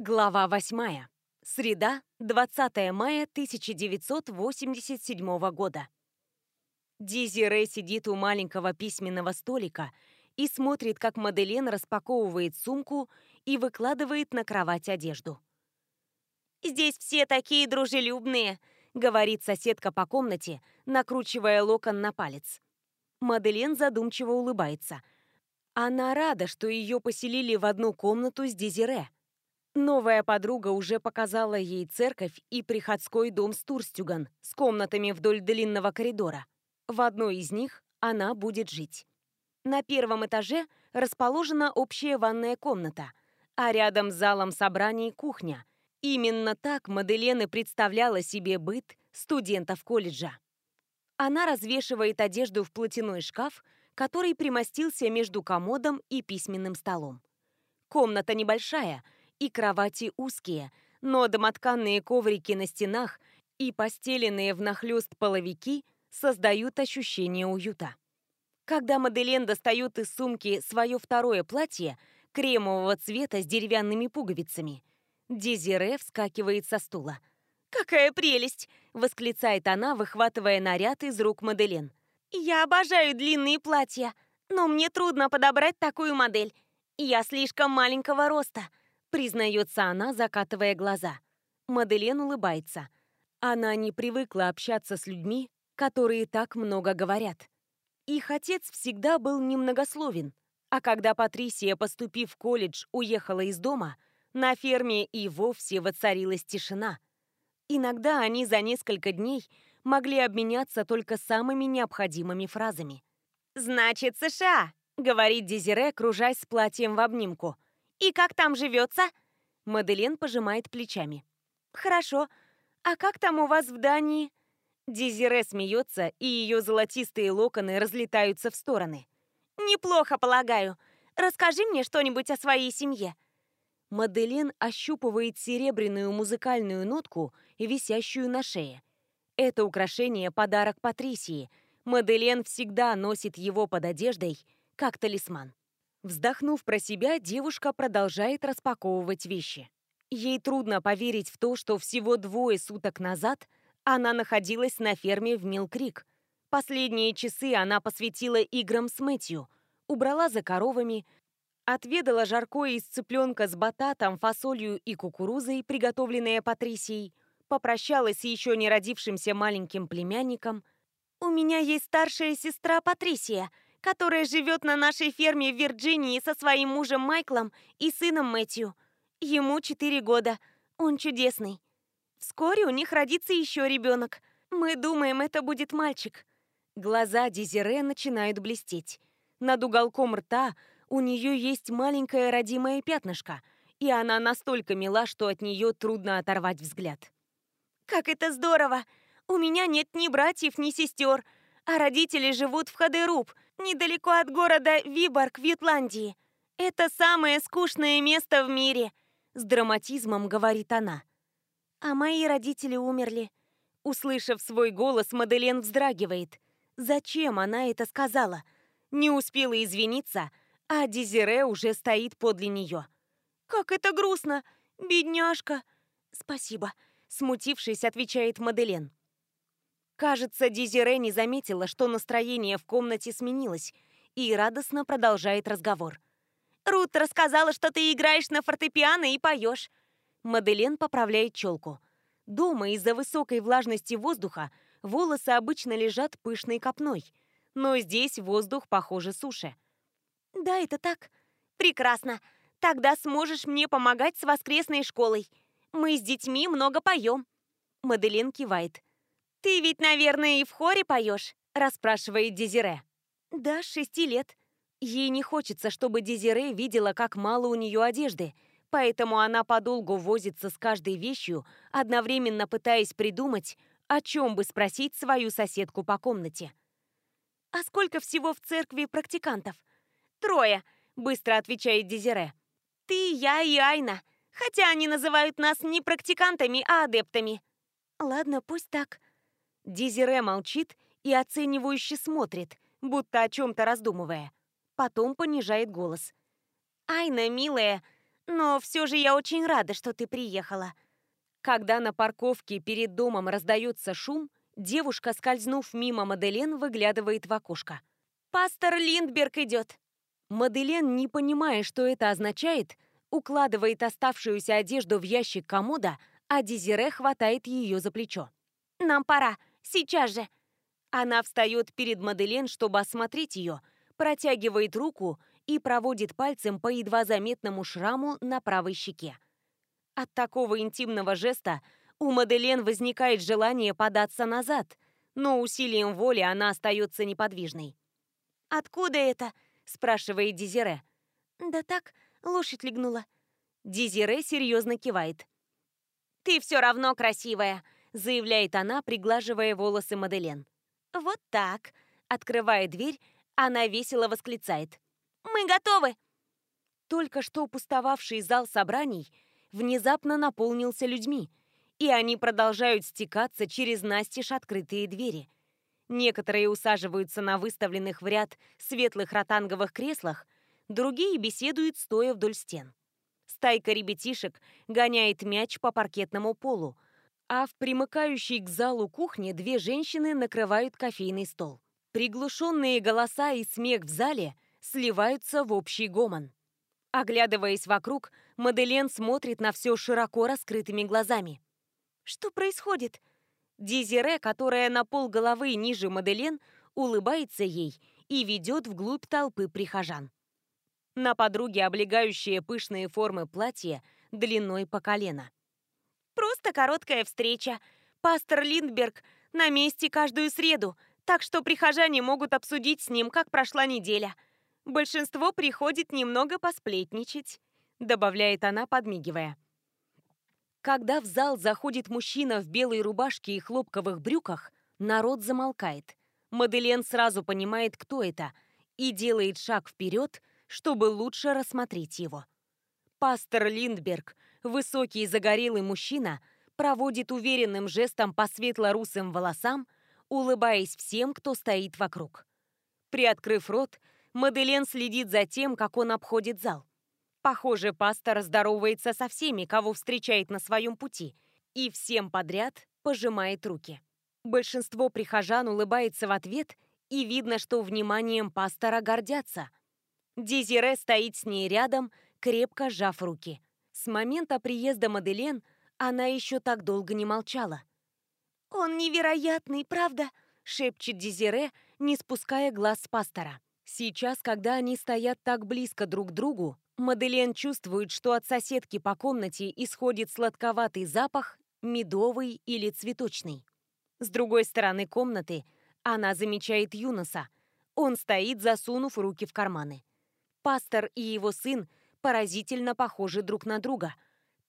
Глава 8. Среда, 20 мая 1987 года. Дизире сидит у маленького письменного столика и смотрит, как Маделен распаковывает сумку и выкладывает на кровать одежду. «Здесь все такие дружелюбные», — говорит соседка по комнате, накручивая локон на палец. Маделен задумчиво улыбается. Она рада, что ее поселили в одну комнату с Дезире. Новая подруга уже показала ей церковь и приходской дом Стурстюган с комнатами вдоль длинного коридора. В одной из них она будет жить. На первом этаже расположена общая ванная комната, а рядом с залом собраний кухня. Именно так Маделена представляла себе быт студентов колледжа. Она развешивает одежду в платяной шкаф, который примостился между комодом и письменным столом. Комната небольшая — и кровати узкие, но домотканные коврики на стенах и постеленные внахлёст половики создают ощущение уюта. Когда Маделен достает из сумки свое второе платье, кремового цвета с деревянными пуговицами, Дезире вскакивает со стула. «Какая прелесть!» — восклицает она, выхватывая наряд из рук Маделен. «Я обожаю длинные платья, но мне трудно подобрать такую модель. Я слишком маленького роста признается она, закатывая глаза. Маделен улыбается. Она не привыкла общаться с людьми, которые так много говорят. Их отец всегда был немногословен, а когда Патрисия, поступив в колледж, уехала из дома, на ферме и вовсе воцарилась тишина. Иногда они за несколько дней могли обменяться только самыми необходимыми фразами. «Значит, США!» — говорит Дезире, кружась с платьем в обнимку. И как там живется?» Маделен пожимает плечами. «Хорошо. А как там у вас в Дании?» Дезире смеется, и ее золотистые локоны разлетаются в стороны. «Неплохо, полагаю. Расскажи мне что-нибудь о своей семье». Маделен ощупывает серебряную музыкальную нотку, висящую на шее. Это украшение – подарок Патрисии. Маделен всегда носит его под одеждой, как талисман. Вздохнув про себя, девушка продолжает распаковывать вещи. Ей трудно поверить в то, что всего двое суток назад она находилась на ферме в Милкрик. Последние часы она посвятила играм с Мэтью, убрала за коровами, отведала жаркое из цыпленка с бататом, фасолью и кукурузой, приготовленное Патрисией, попрощалась с еще не родившимся маленьким племянником. «У меня есть старшая сестра Патрисия», которая живет на нашей ферме в Вирджинии со своим мужем Майклом и сыном Мэтью. Ему 4 года. Он чудесный. Вскоре у них родится еще ребенок. Мы думаем, это будет мальчик. Глаза Дезире начинают блестеть. Над уголком рта у нее есть маленькое родимое пятнышко, и она настолько мила, что от нее трудно оторвать взгляд. «Как это здорово! У меня нет ни братьев, ни сестер, а родители живут в Хадеруб, недалеко от города Виборг в Ютландии. Это самое скучное место в мире», — с драматизмом говорит она. «А мои родители умерли». Услышав свой голос, Маделен вздрагивает. Зачем она это сказала? Не успела извиниться, а Дезире уже стоит подле нее. «Как это грустно! Бедняжка!» «Спасибо», — смутившись, отвечает Маделен. Кажется, Дизире не заметила, что настроение в комнате сменилось, и радостно продолжает разговор. «Рут рассказала, что ты играешь на фортепиано и поешь». Маделен поправляет челку. Дома из-за высокой влажности воздуха волосы обычно лежат пышной копной, но здесь воздух, похоже, суше. «Да, это так. Прекрасно. Тогда сможешь мне помогать с воскресной школой. Мы с детьми много поем». Маделен кивает. «Ты ведь, наверное, и в хоре поешь?» – расспрашивает Дезире. «Да, шести лет». Ей не хочется, чтобы Дезире видела, как мало у нее одежды, поэтому она подолгу возится с каждой вещью, одновременно пытаясь придумать, о чем бы спросить свою соседку по комнате. «А сколько всего в церкви практикантов?» «Трое», — быстро отвечает Дезире. «Ты, я и Айна, хотя они называют нас не практикантами, а адептами». «Ладно, пусть так», Дизире молчит и оценивающе смотрит, будто о чем-то раздумывая. Потом понижает голос. «Айна, милая, Но все же я очень рада, что ты приехала. Когда на парковке перед домом раздается шум, девушка, скользнув мимо Маделен, выглядывает в окошко. «Пастор Линдберг идет!» Маделен, не понимая, что это означает, укладывает оставшуюся одежду в ящик комода, а Дезире хватает ее за плечо. «Нам пора! Сейчас же!» Она встает перед Маделен, чтобы осмотреть ее, протягивает руку и проводит пальцем по едва заметному шраму на правой щеке. От такого интимного жеста у Маделен возникает желание податься назад, но усилием воли она остается неподвижной. «Откуда это?» – спрашивает Дизире. «Да так, лошадь легнула». Дизире серьезно кивает. «Ты все равно красивая», – заявляет она, приглаживая волосы Маделен. «Вот так», – открывая дверь, она весело восклицает. «Мы готовы!» Только что пустовавший зал собраний – внезапно наполнился людьми, и они продолжают стекаться через настежь открытые двери. Некоторые усаживаются на выставленных в ряд светлых ротанговых креслах, другие беседуют, стоя вдоль стен. Стайка ребятишек гоняет мяч по паркетному полу, а в примыкающей к залу кухне две женщины накрывают кофейный стол. Приглушенные голоса и смех в зале сливаются в общий гомон. Оглядываясь вокруг, Маделен смотрит на все широко раскрытыми глазами. «Что происходит?» Дезире, которая на пол головы ниже Маделен, улыбается ей и ведет вглубь толпы прихожан. На подруге облегающие пышные формы платья длиной по колено. «Просто короткая встреча. Пастор Линдберг на месте каждую среду, так что прихожане могут обсудить с ним, как прошла неделя. Большинство приходит немного посплетничать», — добавляет она, подмигивая. Когда в зал заходит мужчина в белой рубашке и хлопковых брюках, народ замолкает. Маделен сразу понимает, кто это, и делает шаг вперед, чтобы лучше рассмотреть его. Пастор Линдберг, высокий загорелый мужчина, проводит уверенным жестом по светло-русым волосам, улыбаясь всем, кто стоит вокруг. Приоткрыв рот, Маделен следит за тем, как он обходит зал. Похоже, пастор здоровается со всеми, кого встречает на своем пути, и всем подряд пожимает руки. Большинство прихожан улыбается в ответ, и видно, что вниманием пастора гордятся. Дезире стоит с ней рядом, крепко сжав руки. С момента приезда Маделен она еще так долго не молчала. «Он невероятный, правда?» — шепчет Дезире, не спуская глаз с пастора. Сейчас, когда они стоят так близко друг к другу, Маделен чувствует, что от соседки по комнате исходит сладковатый запах, медовый или цветочный. С другой стороны комнаты она замечает Юноса. Он стоит, засунув руки в карманы. Пастор и его сын поразительно похожи друг на друга.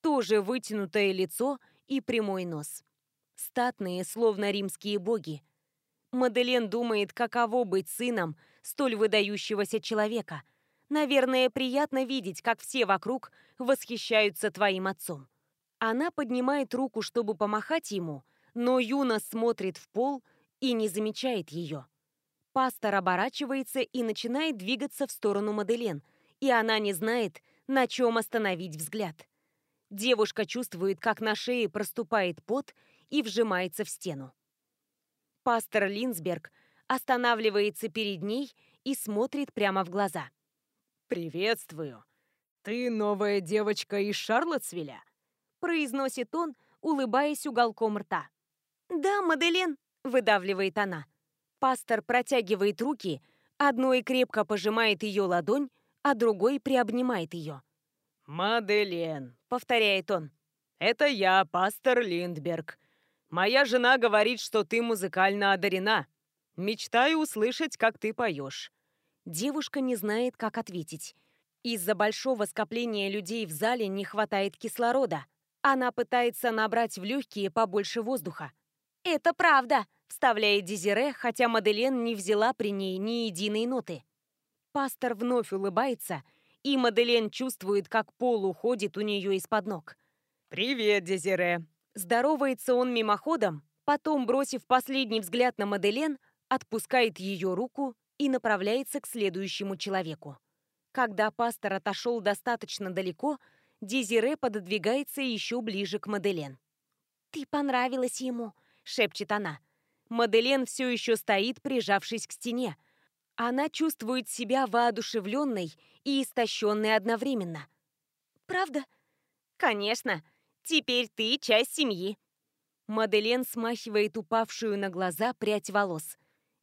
Тоже вытянутое лицо и прямой нос. Статные, словно римские боги. Маделен думает, каково быть сыном – столь выдающегося человека. Наверное, приятно видеть, как все вокруг восхищаются твоим отцом. Она поднимает руку, чтобы помахать ему, но Юна смотрит в пол и не замечает ее. Пастор оборачивается и начинает двигаться в сторону Маделен, и она не знает, на чем остановить взгляд. Девушка чувствует, как на шее проступает пот и вжимается в стену. Пастор Линсберг – останавливается перед ней и смотрит прямо в глаза. «Приветствую. Ты новая девочка из Шарлотсвилля?» произносит он, улыбаясь уголком рта. «Да, Маделен», — выдавливает она. Пастор протягивает руки, одной крепко пожимает ее ладонь, а другой приобнимает ее. «Маделен», — повторяет он. «Это я, пастор Линдберг. Моя жена говорит, что ты музыкально одарена. Мечтаю услышать, как ты поешь». Девушка не знает, как ответить. Из-за большого скопления людей в зале не хватает кислорода. Она пытается набрать в легкие побольше воздуха. «Это правда», — вставляет Дезире, хотя Маделен не взяла при ней ни единой ноты. Пастор вновь улыбается, и Маделен чувствует, как пол уходит у нее из-под ног. «Привет, Дезире!» Здоровается он мимоходом, потом, бросив последний взгляд на Маделен, отпускает ее руку и направляется к следующему человеку. Когда пастор отошел достаточно далеко, Дезире пододвигается еще ближе к Маделен. «Ты понравилась ему», — шепчет она. Маделен все еще стоит, прижавшись к стене. Она чувствует себя воодушевленной и истощенной одновременно. «Правда?» «Конечно. Теперь ты часть семьи». Маделен смахивает упавшую на глаза прядь волос.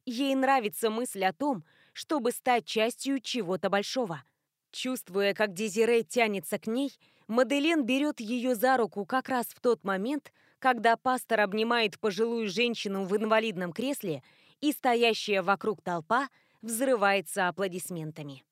Ей нравится мысль о том, чтобы стать частью чего-то большого. Чувствуя, как Дезире тянется к ней, Маделен берет ее за руку как раз в тот момент, когда пастор обнимает пожилую женщину в инвалидном кресле, и стоящая вокруг толпа взрывается аплодисментами.